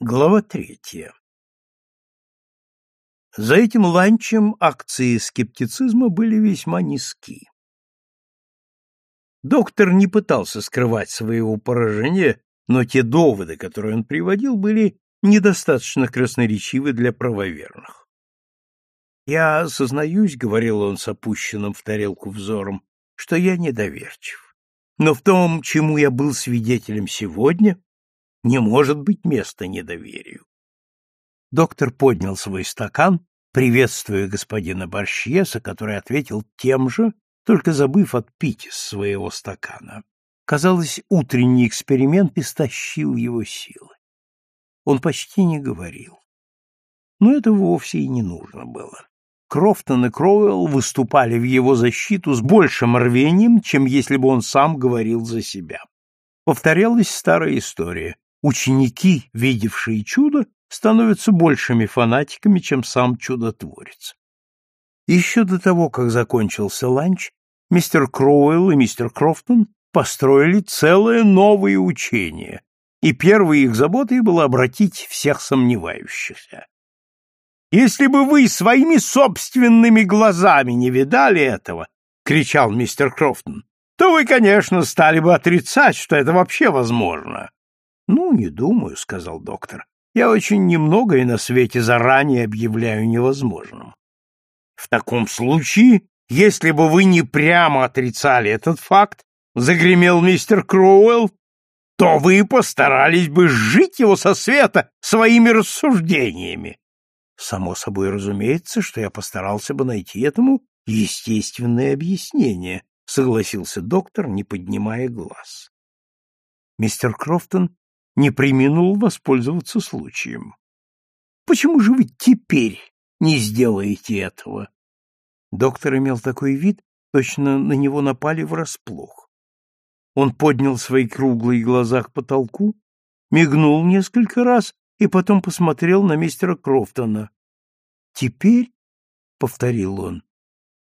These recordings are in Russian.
Глава третья. За этим ланчем акции скептицизма были весьма низки. Доктор не пытался скрывать своего поражения, но те доводы, которые он приводил, были недостаточно красноречивы для правоверных. «Я сознаюсь», — говорил он с опущенным в тарелку взором, — «что я недоверчив. Но в том, чему я был свидетелем сегодня, не может быть места недоверию. Доктор поднял свой стакан, приветствуя господина Борщеса, который ответил тем же, только забыв отпить из своего стакана. Казалось, утренний эксперимент истощил его силы. Он почти не говорил. Но это вовсе и не нужно было. Крофтон и Кроуэлл выступали в его защиту с большим рвением, чем если бы он сам говорил за себя. Повторялась старая история. Ученики, видевшие чудо, становятся большими фанатиками, чем сам чудотворец. Еще до того, как закончился ланч, мистер Кроуэлл и мистер Крофтон построили целое новое учение, и первой их заботой было обратить всех сомневающихся. «Если бы вы своими собственными глазами не видали этого, — кричал мистер Крофтон, — то вы, конечно, стали бы отрицать, что это вообще возможно. Ну, не думаю, сказал доктор. Я очень немногое на свете заранее объявляю невозможным. В таком случае, если бы вы не прямо отрицали этот факт, загремел мистер Кроуэлл, то вы постарались бы сжить его со света своими рассуждениями. Само собой разумеется, что я постарался бы найти этому естественное объяснение, согласился доктор, не поднимая глаз. Мистер Крофтон не преминул воспользоваться случаем. Почему же вы теперь не сделаете этого? Доктор имел такой вид, точно на него напали врасплох. Он поднял свои круглые глаза к потолку, мигнул несколько раз и потом посмотрел на мистера Крофтона. «Теперь?» — повторил он.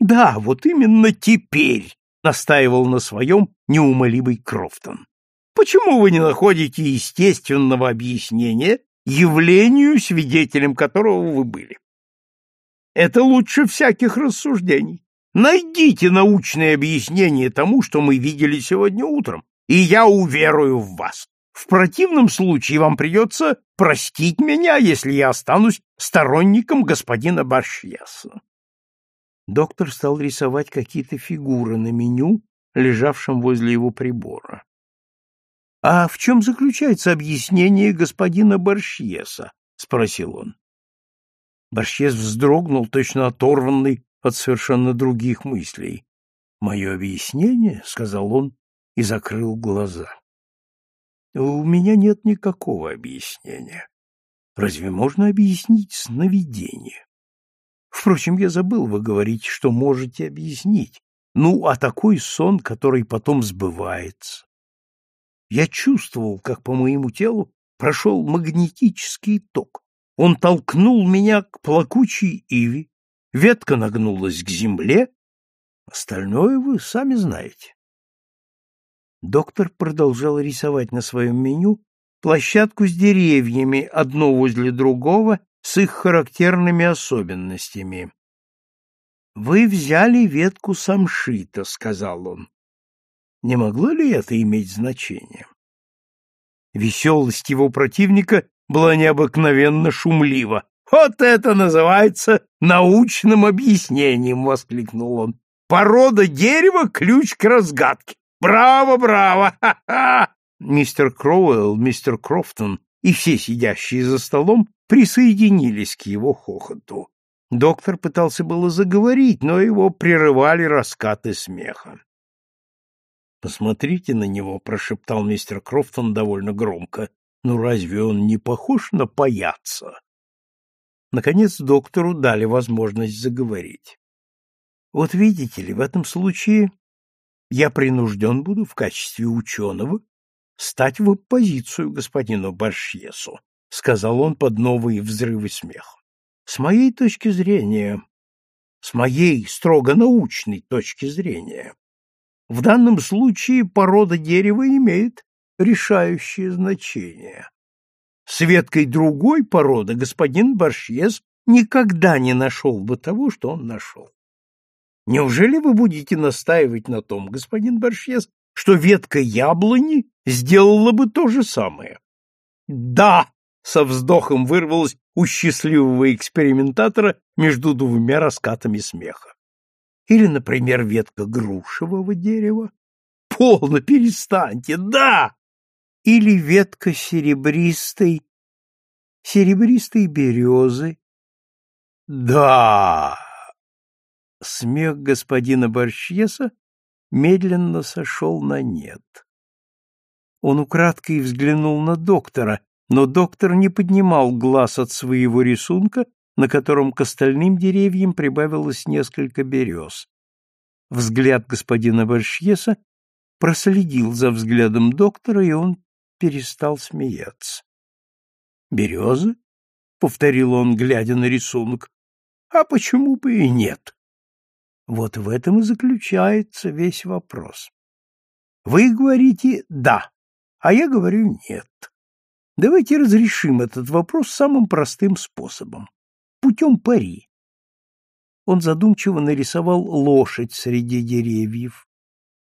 «Да, вот именно теперь!» — настаивал на своем неумолимый Крофтон. Почему вы не находите естественного объяснения явлению, свидетелем которого вы были? Это лучше всяких рассуждений. Найдите научное объяснение тому, что мы видели сегодня утром, и я уверую в вас. В противном случае вам придется простить меня, если я останусь сторонником господина Баршьеса. Доктор стал рисовать какие-то фигуры на меню, лежавшем возле его прибора. — А в чем заключается объяснение господина Борщеса? — спросил он. Борщес вздрогнул, точно оторванный от совершенно других мыслей. — Мое объяснение? — сказал он и закрыл глаза. — У меня нет никакого объяснения. Разве можно объяснить сновидение? Впрочем, я забыл, вы говорите, что можете объяснить. Ну, а такой сон, который потом сбывается. Я чувствовал, как по моему телу прошел магнетический ток. Он толкнул меня к плакучей иве, ветка нагнулась к земле. Остальное вы сами знаете. Доктор продолжал рисовать на своем меню площадку с деревьями, одно возле другого, с их характерными особенностями. «Вы взяли ветку самшита», — сказал он. Не могло ли это иметь значение? Веселость его противника была необыкновенно шумлива. «Вот это называется научным объяснением!» — воскликнул он. «Порода дерева — ключ к разгадке! Браво, браво! Ха-ха!» Мистер Кроуэлл, мистер Крофтон и все сидящие за столом присоединились к его хохоту. Доктор пытался было заговорить, но его прерывали раскаты смеха. Посмотрите на него, прошептал мистер Крофтон довольно громко. Ну разве он не похож на паяца? Наконец доктору дали возможность заговорить. Вот видите ли, в этом случае я принужден буду в качестве ученого стать в оппозицию господину Баршьесу, сказал он под новые взрывы смеха. С моей точки зрения, с моей строго научной точки зрения, в данном случае порода дерева имеет решающее значение. С веткой другой породы господин Баршьес никогда не нашел бы того, что он нашел. Неужели вы будете настаивать на том, господин Баршьес, что ветка яблони сделала бы то же самое? Да, со вздохом вырвалось у счастливого экспериментатора между двумя раскатами смеха. Или, например, ветка грушевого дерева. Полно перестаньте, да! Или ветка серебристой, серебристой березы. Да! Смех господина Борщеса медленно сошел на нет. Он украдкой взглянул на доктора, но доктор не поднимал глаз от своего рисунка, на котором к остальным деревьям прибавилось несколько берез. Взгляд господина Борщеса проследил за взглядом доктора, и он перестал смеяться. «Березы?» — повторил он, глядя на рисунок. «А почему бы и нет?» Вот в этом и заключается весь вопрос. Вы говорите «да», а я говорю «нет». Давайте разрешим этот вопрос самым простым способом — путем пари. Он задумчиво нарисовал лошадь среди деревьев,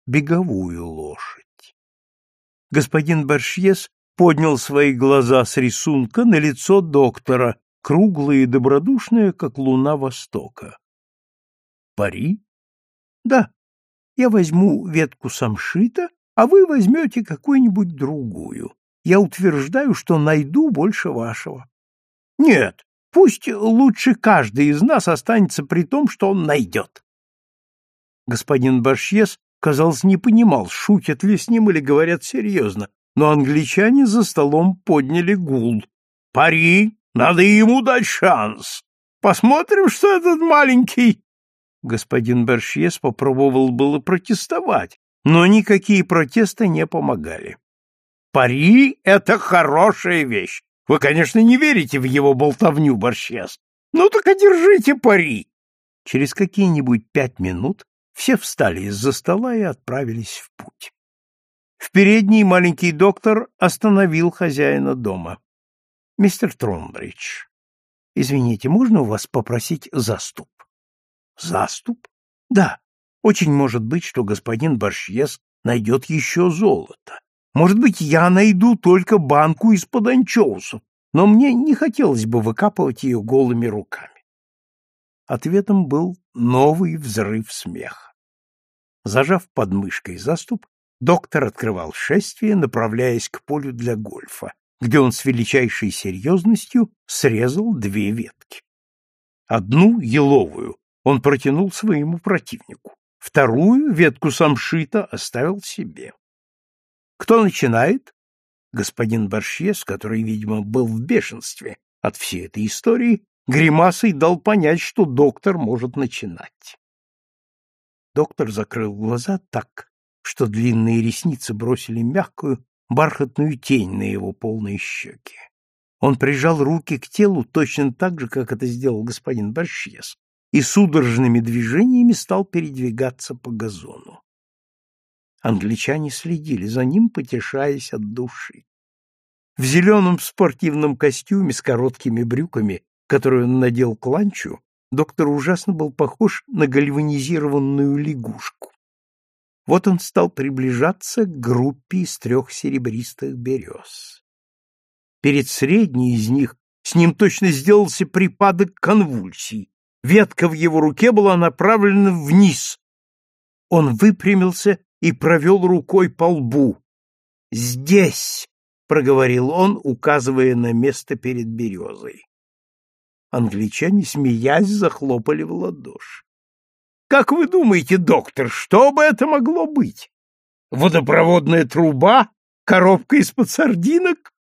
беговую лошадь. Господин Баршьес поднял свои глаза с рисунка на лицо доктора, круглые и добродушные, как луна востока. Пари? Да. Я возьму ветку самшита, а вы возьмете какую-нибудь другую. Я утверждаю, что найду больше вашего. Нет, пусть лучше каждый из нас останется при том, что он найдет. Господин Башьес, казалось, не понимал, шутят ли с ним или говорят серьезно, но англичане за столом подняли гул. «Пари! Надо ему дать шанс! Посмотрим, что этот маленький Господин Бершьес попробовал было протестовать, но никакие протесты не помогали. «Пари — это хорошая вещь. Вы, конечно, не верите в его болтовню, Борщес. Ну так одержите пари!» Через какие-нибудь пять минут все встали из-за стола и отправились в путь. В передней маленький доктор остановил хозяина дома. — Мистер Тромбридж, извините, можно у вас попросить заступ? Заступ? Да. Очень может быть, что господин Башьес найдет еще золото. Может быть, я найду только банку из-под анчоусов, но мне не хотелось бы выкапывать ее голыми руками. Ответом был новый взрыв смеха. Зажав под мышкой заступ, доктор открывал шествие, направляясь к полю для гольфа, где он с величайшей серьезностью срезал две ветки. Одну еловую он протянул своему противнику. Вторую ветку самшита оставил себе. Кто начинает? Господин Баршьес, который, видимо, был в бешенстве от всей этой истории, гримасой дал понять, что доктор может начинать. Доктор закрыл глаза так, что длинные ресницы бросили мягкую, бархатную тень на его полные щеки. Он прижал руки к телу точно так же, как это сделал господин Баршьес, и судорожными движениями стал передвигаться по газону. Англичане следили за ним, потешаясь от души. В зеленом спортивном костюме с короткими брюками, который он надел к ланчу, доктор ужасно был похож на гальванизированную лягушку. Вот он стал приближаться к группе из трех серебристых берез. Перед средней из них с ним точно сделался припадок конвульсий, Ветка в его руке была направлена вниз. Он выпрямился и провел рукой по лбу. «Здесь!» — проговорил он, указывая на место перед березой. Англичане, смеясь, захлопали в ладоши. «Как вы думаете, доктор, что бы это могло быть? Водопроводная труба? Коробка из-под сардинок?»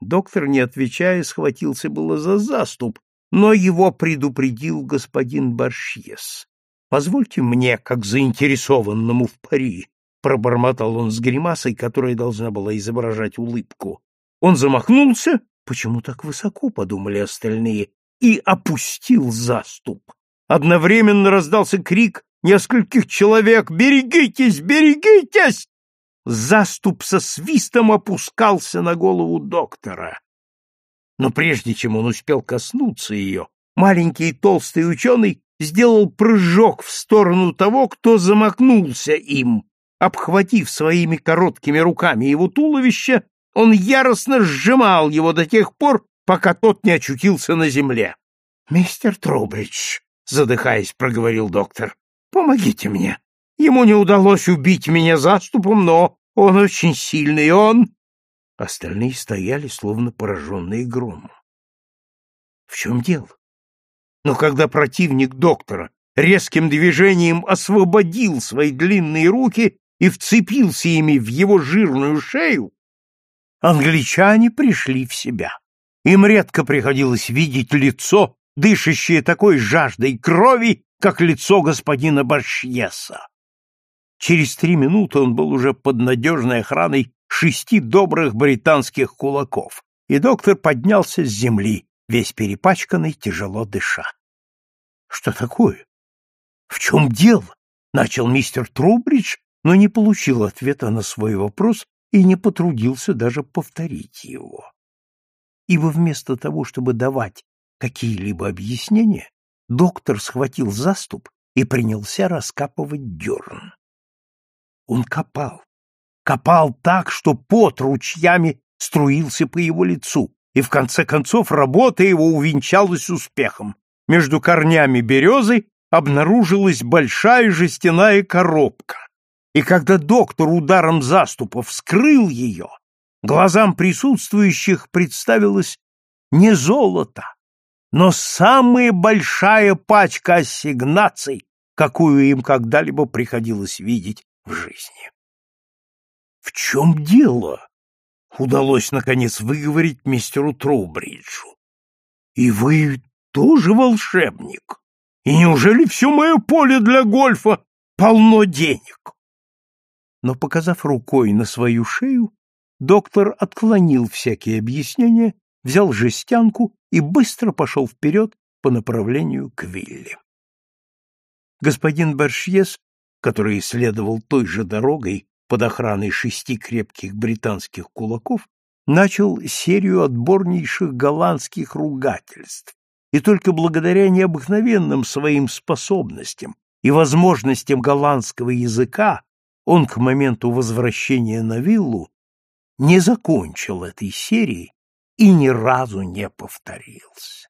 Доктор, не отвечая, схватился было за заступ, но его предупредил господин Баршьес. «Позвольте мне, как заинтересованному в пари», — пробормотал он с гримасой, которая должна была изображать улыбку. Он замахнулся, почему так высоко, подумали остальные, и опустил заступ. Одновременно раздался крик нескольких человек «Берегитесь! Берегитесь!» Заступ со свистом опускался на голову доктора. Но прежде чем он успел коснуться ее, маленький толстый ученый сделал прыжок в сторону того, кто замахнулся им. Обхватив своими короткими руками его туловище, он яростно сжимал его до тех пор, пока тот не очутился на земле. — Мистер Трубридж, — задыхаясь, проговорил доктор, — помогите мне. Ему не удалось убить меня заступом, но он очень сильный, он... Остальные стояли, словно пораженные громом. В чем дело? Но когда противник доктора резким движением освободил свои длинные руки и вцепился ими в его жирную шею, англичане пришли в себя. Им редко приходилось видеть лицо, дышащее такой жаждой крови, как лицо господина Баршьеса. Через три минуты он был уже под надежной охраной шести добрых британских кулаков, и доктор поднялся с земли, весь перепачканный, тяжело дыша. — Что такое? В чем дело? — начал мистер Трубридж, но не получил ответа на свой вопрос и не потрудился даже повторить его. Ибо вместо того, чтобы давать какие-либо объяснения, доктор схватил заступ и принялся раскапывать дерн. Он копал, копал так, что пот ручьями струился по его лицу, и в конце концов работа его увенчалась успехом. Между корнями березы обнаружилась большая жестяная коробка, и когда доктор ударом заступа вскрыл ее, глазам присутствующих представилось не золото, но самая большая пачка ассигнаций, какую им когда-либо приходилось видеть в жизни. «В чем дело?» — удалось, наконец, выговорить мистеру Троубриджу. «И вы тоже волшебник? И неужели все мое поле для гольфа полно денег?» Но, показав рукой на свою шею, доктор отклонил всякие объяснения, взял жестянку и быстро пошел вперед по направлению к вилле. Господин Бершьес который следовал той же дорогой под охраной шести крепких британских кулаков, начал серию отборнейших голландских ругательств, и только благодаря необыкновенным своим способностям и возможностям голландского языка он к моменту возвращения на виллу не закончил этой серии и ни разу не повторился.